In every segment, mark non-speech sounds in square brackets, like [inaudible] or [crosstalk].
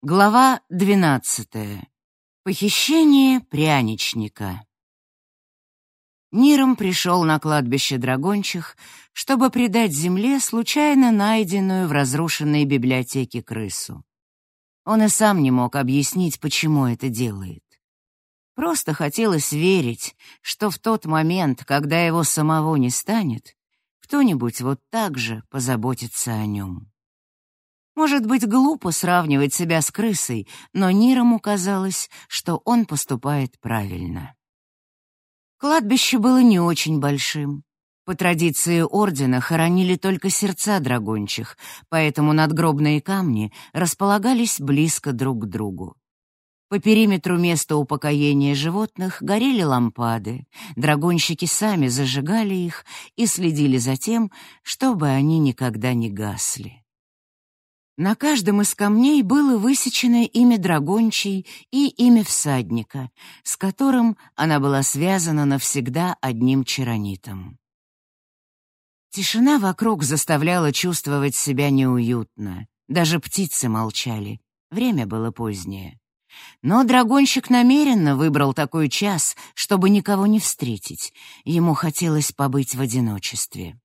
Глава двенадцатая. Похищение пряничника. Ниром пришел на кладбище драгончих, чтобы предать земле случайно найденную в разрушенной библиотеке крысу. Он и сам не мог объяснить, почему это делает. Просто хотелось верить, что в тот момент, когда его самого не станет, кто-нибудь вот так же позаботится о нем. Может быть, глупо сравнивать себя с крысой, но Нирому казалось, что он поступает правильно. Кладбище было не очень большим. По традиции ордена хоронили только сердца драгончих, поэтому надгробные камни располагались близко друг к другу. По периметру места упокоения животных горели лампады, драгонщики сами зажигали их и следили за тем, чтобы они никогда не гасли. На каждом из камней было высечено имя драгончей и имя всадника, с которым она была связана навсегда одним чаронитом. Тишина вокруг заставляла чувствовать себя неуютно. Даже птицы молчали. Время было позднее. Но драгонщик намеренно выбрал такой час, чтобы никого не встретить. Ему хотелось побыть в одиночестве.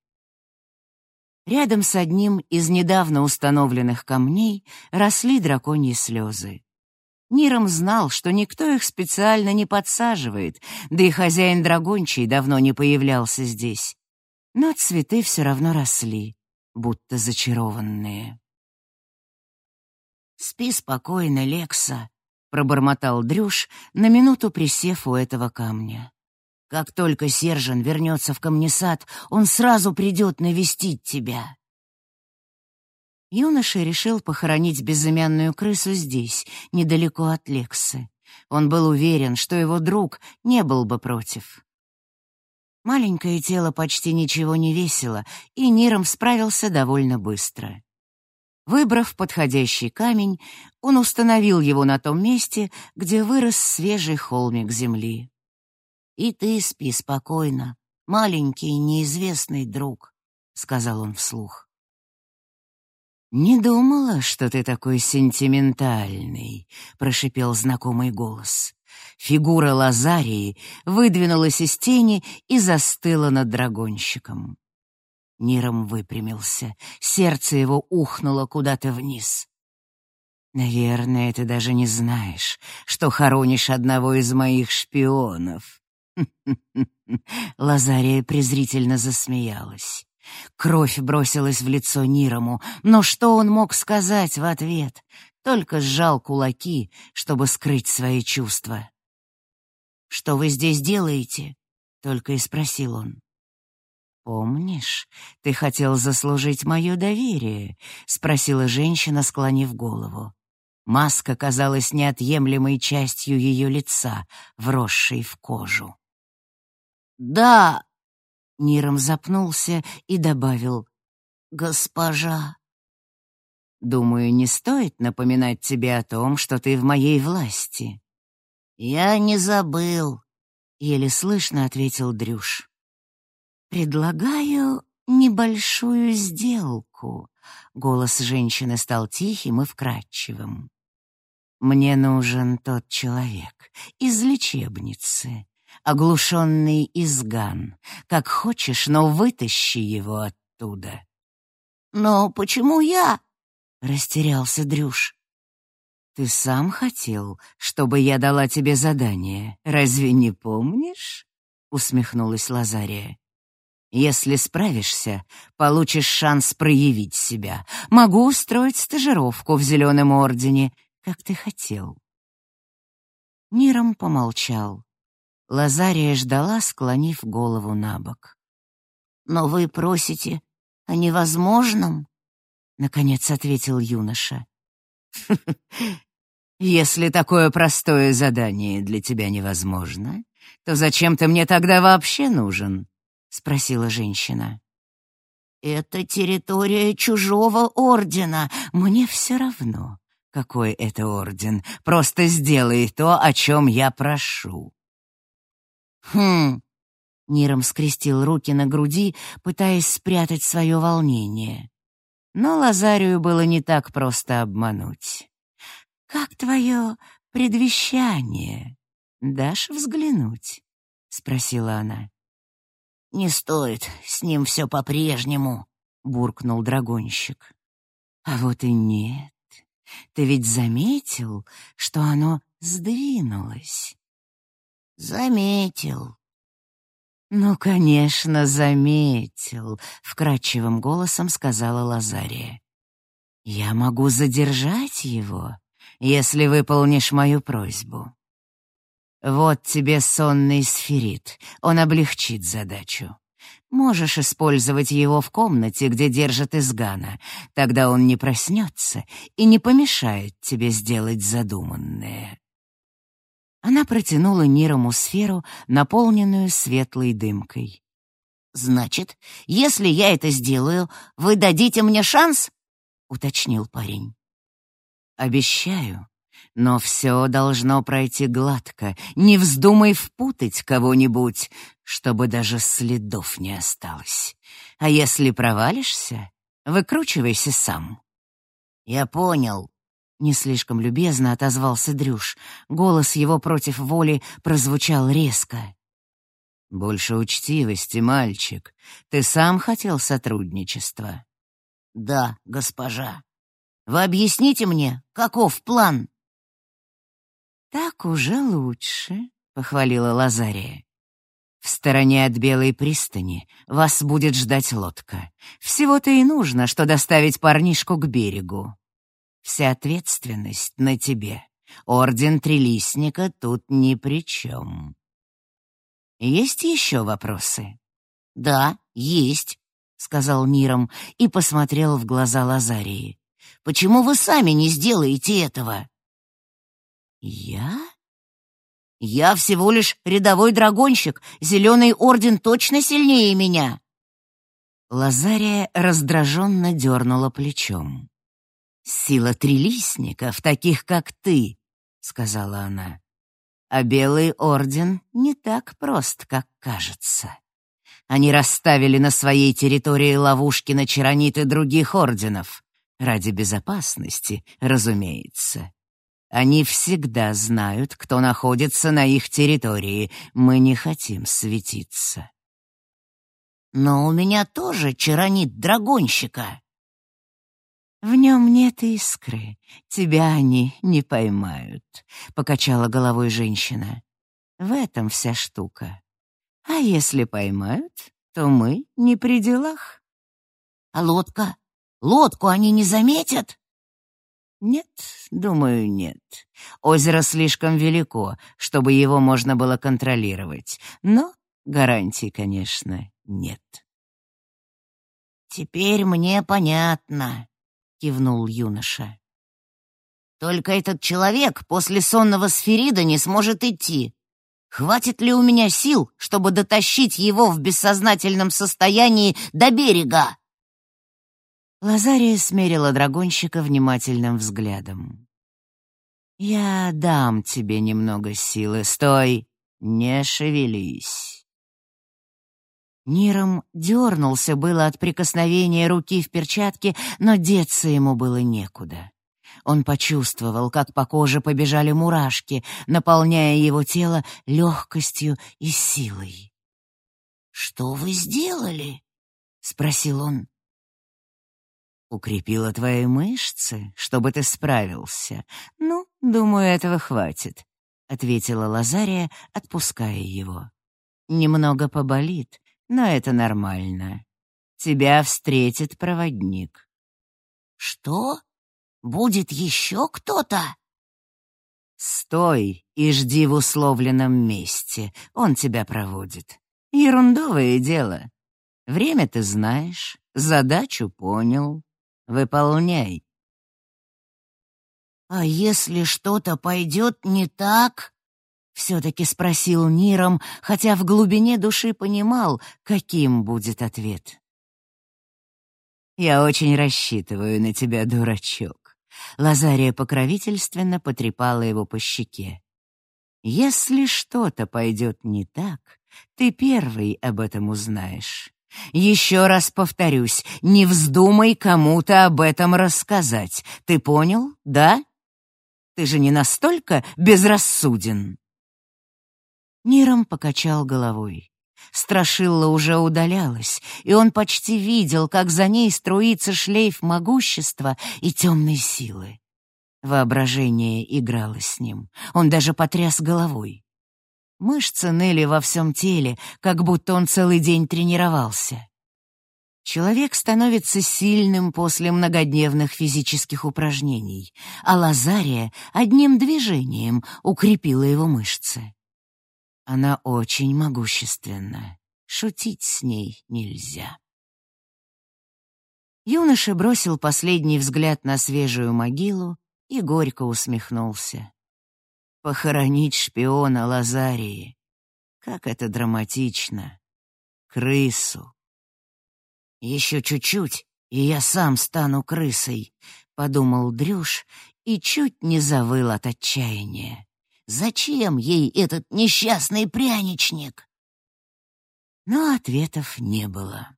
Рядом с одним из недавно установленных камней росли драконьи слезы. Ниром знал, что никто их специально не подсаживает, да и хозяин драгончий давно не появлялся здесь. Но цветы все равно росли, будто зачарованные. «Спи спокойно, Лекса», — пробормотал Дрюш, на минуту присев у этого камня. Как только Сержан вернется в камнесад, он сразу придет навестить тебя. Юноша решил похоронить безымянную крысу здесь, недалеко от Лексы. Он был уверен, что его друг не был бы против. Маленькое тело почти ничего не весило, и Ниром справился довольно быстро. Выбрав подходящий камень, он установил его на том месте, где вырос свежий холмик земли. «И ты спи спокойно, маленький неизвестный друг», — сказал он вслух. «Не думала, что ты такой сентиментальный», — прошипел знакомый голос. Фигура Лазарии выдвинулась из тени и застыла над драгонщиком. Ниром выпрямился, сердце его ухнуло куда-то вниз. «Наверное, ты даже не знаешь, что хоронишь одного из моих шпионов», [laughs] Лазария презрительно засмеялась. Кровь бросилась в лицо Нирому, но что он мог сказать в ответ? Только сжал кулаки, чтобы скрыть свои чувства. «Что вы здесь делаете?» — только и спросил он. «Помнишь, ты хотел заслужить мое доверие?» — спросила женщина, склонив голову. Маска казалась неотъемлемой частью ее лица, вросшей в кожу. «Да!» — Ниром запнулся и добавил «Госпожа». «Думаю, не стоит напоминать тебе о том, что ты в моей власти». «Я не забыл», — еле слышно ответил Дрюш. «Предлагаю небольшую сделку», — голос женщины стал тихим и вкрадчивым. «Мне нужен тот человек из лечебницы, оглушенный изган. Как хочешь, но вытащи его оттуда. «Но почему я?» — растерялся Дрюш. «Ты сам хотел, чтобы я дала тебе задание, разве не помнишь?» — усмехнулась Лазария. «Если справишься, получишь шанс проявить себя. Могу устроить стажировку в Зеленом Ордене, как ты хотел». Ниром помолчал. Лазария ждала, склонив голову на бок. «Но вы просите о невозможном?» — наконец ответил юноша. «Если такое простое задание для тебя невозможно, то зачем ты мне тогда вообще нужен?» — спросила женщина. «Это территория чужого ордена. Мне все равно, какой это орден. Просто сделай то, о чем я прошу. «Хм...» Ниром скрестил руки на груди, пытаясь спрятать свое волнение. Но Лазарию было не так просто обмануть. твое предвещание. Дашь взглянуть?» — спросила она. «Не стоит, с ним все по-прежнему», — буркнул драгонщик. «А вот и нет. Ты ведь заметил, что оно сдвинулось?» «Заметил». «Ну, конечно, заметил», — вкрадчивым голосом сказала Лазария. «Я могу задержать его, если выполнишь мою просьбу. Вот тебе сонный сферит, он облегчит задачу. Можешь использовать его в комнате, где держат изгана. Тогда он не проснется и не помешает тебе сделать задуманное. Она протянула Нирому сферу, наполненную светлой дымкой. «Значит, если я это сделаю, вы дадите мне шанс?» — уточнил парень. «Обещаю, но все должно пройти гладко. Не вздумай впутать кого-нибудь, чтобы даже следов не осталось. А если провалишься, выкручивайся сам». «Я понял», — не слишком любезно отозвался Дрюш. Голос его против воли прозвучал резко. «Больше учтивости, мальчик. Ты сам хотел сотрудничества?» «Да, госпожа. Вы объясните мне, каков план?» «Так уже лучше», — похвалила Лазария. «В стороне от Белой пристани вас будет ждать лодка. Всего-то и нужно, что доставить парнишку к берегу. Вся ответственность на тебе. Орден Трилистника тут ни при чем». «Есть еще вопросы?» «Да, есть», — сказал Ниром и посмотрел в глаза Лазарии. «Почему вы сами не сделаете этого?» «Я?» «Я всего лишь рядовой драгонщик. Зеленый орден точно сильнее меня». Лазария раздраженно дернула плечом. «Сила трилистников, таких как ты», — сказала она. «А Белый Орден не так прост, как кажется. Они расставили на своей территории ловушки на чарониты других орденов. Ради безопасности, разумеется. Они всегда знают, кто находится на их территории. Мы не хотим светиться. Но у меня тоже чаронит драгонщика. В нем нет искры. Тебя они не поймают, — покачала головой женщина. В этом вся штука. А если поймают, то мы не при делах. А лодка? Лодку они не заметят? Нет, думаю, нет. Озеро слишком велико, чтобы его можно было контролировать. Но гарантий, конечно, нет. «Теперь мне понятно», — кивнул юноша. «Только этот человек после сонного сферида не сможет идти. Хватит ли у меня сил, чтобы дотащить его в бессознательном состоянии до берега?» Лазария смерила драгонщика внимательным взглядом. «Я дам тебе немного силы. Стой! Не шевелись!» Ниром дернулся было от прикосновения руки в перчатке, но деться ему было некуда. Он почувствовал, как по коже побежали мурашки, наполняя его тело легкостью и силой. «Что вы сделали?» — спросил он. Укрепила твои мышцы, чтобы ты справился. Ну, думаю, этого хватит, ответила Лазария, отпуская его. Немного поболит, но это нормально. Тебя встретит проводник. Что? Будет еще кто-то? Стой и жди в условленном месте. Он тебя проводит. Ерундовое дело. Время ты знаешь, задачу понял. Выполняй. «А если что-то пойдет не так?» — все-таки спросил Ниром, хотя в глубине души понимал, каким будет ответ. «Я очень рассчитываю на тебя, дурачок». Лазария покровительственно потрепала его по щеке. «Если что-то пойдет не так, ты первый об этом узнаешь. Еще раз повторюсь, не вздумай кому-то об этом рассказать. Ты понял, да? Ты же не настолько безрассуден!» Ниром покачал головой. Страшилла уже удалялась, и он почти видел, как за ней струится шлейф могущества и темной силы. Воображение играло с ним. Он даже потряс головой. Мышцы ныли во всем теле, как будто он целый день тренировался. Человек становится сильным после многодневных физических упражнений, а Лазария одним движением укрепила его мышцы. Она очень могущественна. Шутить с ней нельзя. Юноша бросил последний взгляд на свежую могилу и горько усмехнулся. Похоронить шпиона Лазарии. Как это драматично. Крысу. Еще чуть-чуть, и я сам стану крысой, — подумал Дрюш и чуть не завыл от отчаяния. Зачем ей этот несчастный пряничник? Но ответов не было.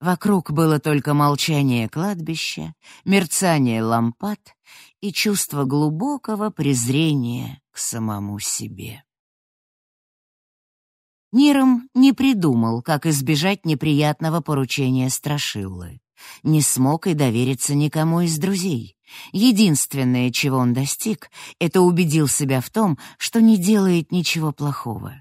Вокруг было только молчание кладбища, мерцание лампад и чувство глубокого презрения к самому себе. Ниром не придумал, как избежать неприятного поручения Страшиллы. Не смог и довериться никому из друзей. Единственное, чего он достиг, это убедил себя в том, что не делает ничего плохого.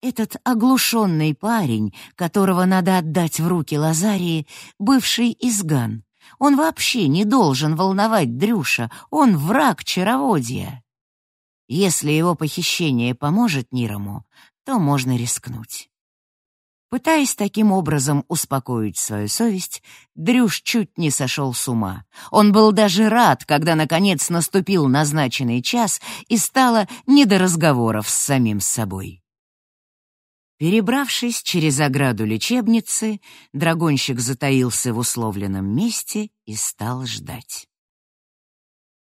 Этот оглушенный парень, которого надо отдать в руки Лазарии, бывший изган. Он вообще не должен волновать Дрюша, он враг чароводья. Если его похищение поможет Нирому, то можно рискнуть. Пытаясь таким образом успокоить свою совесть, Дрюш чуть не сошел с ума. Он был даже рад, когда наконец наступил назначенный час и стало не до разговоров с самим собой. Перебравшись через ограду лечебницы, драгонщик затаился в условленном месте и стал ждать.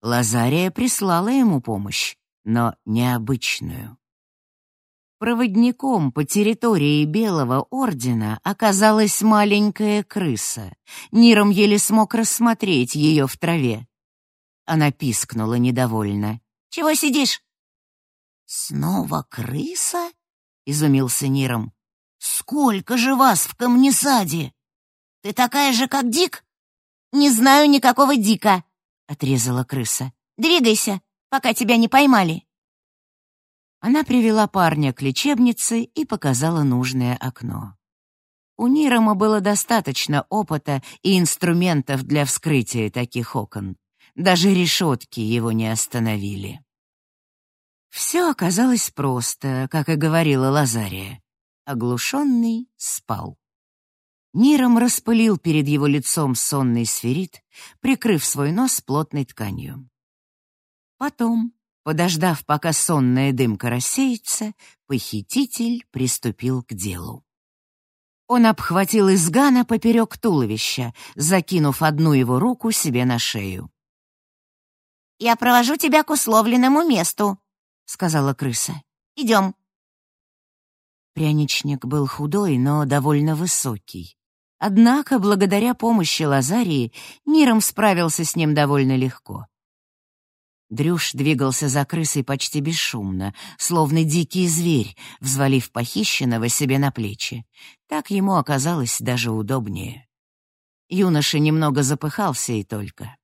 Лазария прислала ему помощь, но необычную. Проводником по территории Белого Ордена оказалась маленькая крыса. Ниром еле смог рассмотреть ее в траве. Она пискнула недовольно. «Чего сидишь?» «Снова крыса?» — изумился Ниром. «Сколько же вас в камнесаде? Ты такая же, как Дик?» «Не знаю никакого Дика», — отрезала крыса. «Двигайся, пока тебя не поймали». Она привела парня к лечебнице и показала нужное окно. У Нирома было достаточно опыта и инструментов для вскрытия таких окон. Даже решетки его не остановили. Все оказалось просто, как и говорила Лазария. Оглушенный спал. Ниром распылил перед его лицом сонный сферит, прикрыв свой нос плотной тканью. Потом Подождав, пока сонная дымка рассеется, похититель приступил к делу. Он обхватил изгана поперек туловища, закинув одну его руку себе на шею. «Я провожу тебя к условленному месту», — сказала крыса. «Идем». Пряничник был худой, но довольно высокий. Однако, благодаря помощи Лазарии, Ниром справился с ним довольно легко. Дрюш двигался за крысой почти бесшумно, словно дикий зверь, взвалив похищенного себе на плечи. Так ему оказалось даже удобнее. Юноша немного запыхался и только.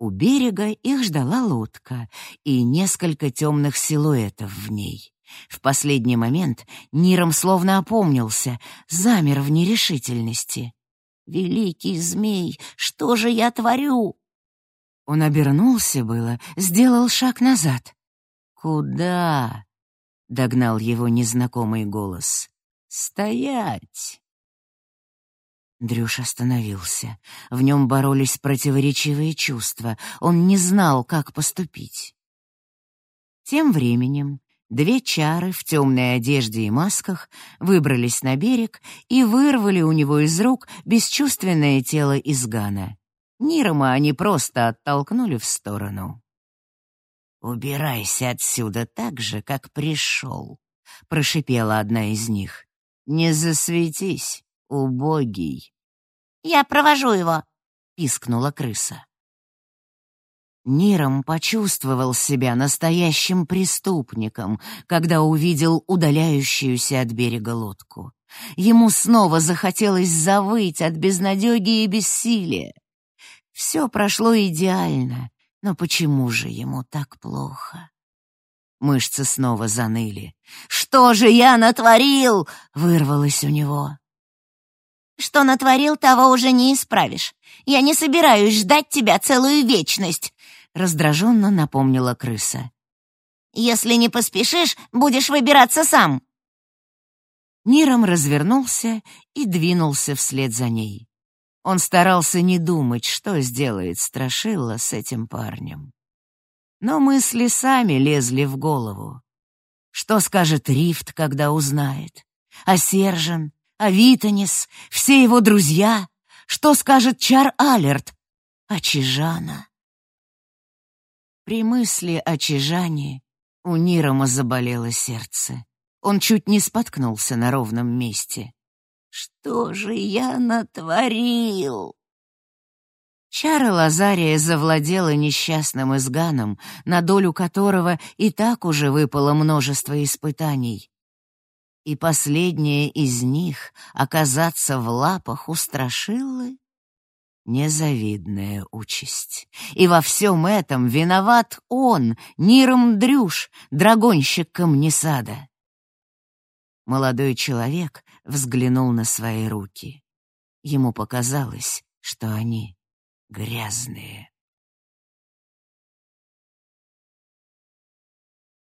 У берега их ждала лодка и несколько темных силуэтов в ней. В последний момент Ниром словно опомнился, замер в нерешительности. «Великий змей, что же я творю?» Он обернулся было, сделал шаг назад. «Куда?» — догнал его незнакомый голос. «Стоять!» Дрюш остановился. В нем боролись противоречивые чувства. Он не знал, как поступить. Тем временем две чары в темной одежде и масках выбрались на берег и вырвали у него из рук бесчувственное тело изгана. Нирома они просто оттолкнули в сторону. «Убирайся отсюда так же, как пришел», — прошипела одна из них. «Не засветись, убогий». «Я провожу его», — пискнула крыса. Ниром почувствовал себя настоящим преступником, когда увидел удаляющуюся от берега лодку. Ему снова захотелось завыть от безнадеги и бессилия. Все прошло идеально, но почему же ему так плохо? Мышцы снова заныли. «Что же я натворил?» — вырвалось у него. «Что натворил, того уже не исправишь. Я не собираюсь ждать тебя целую вечность», — раздраженно напомнила крыса. «Если не поспешишь, будешь выбираться сам». Ниром развернулся и двинулся вслед за ней. Он старался не думать, что сделает Страшила с этим парнем. Но мысли сами лезли в голову. Что скажет Рифт, когда узнает? А Сержан, а Витанис, все его друзья? Что скажет Чар Алерт? А Чижана? При мысли о Чижане у Нирома заболело сердце. Он чуть не споткнулся на ровном месте. «Что же я натворил?» Чара Лазария завладела несчастным изганом, на долю которого и так уже выпало множество испытаний. И последнее из них — оказаться в лапах у Страшиллы — незавидная участь. И во всем этом виноват он, Ниром Дрюш, драгонщик Камнесада. Молодой человек взглянул на свои руки. Ему показалось, что они грязные.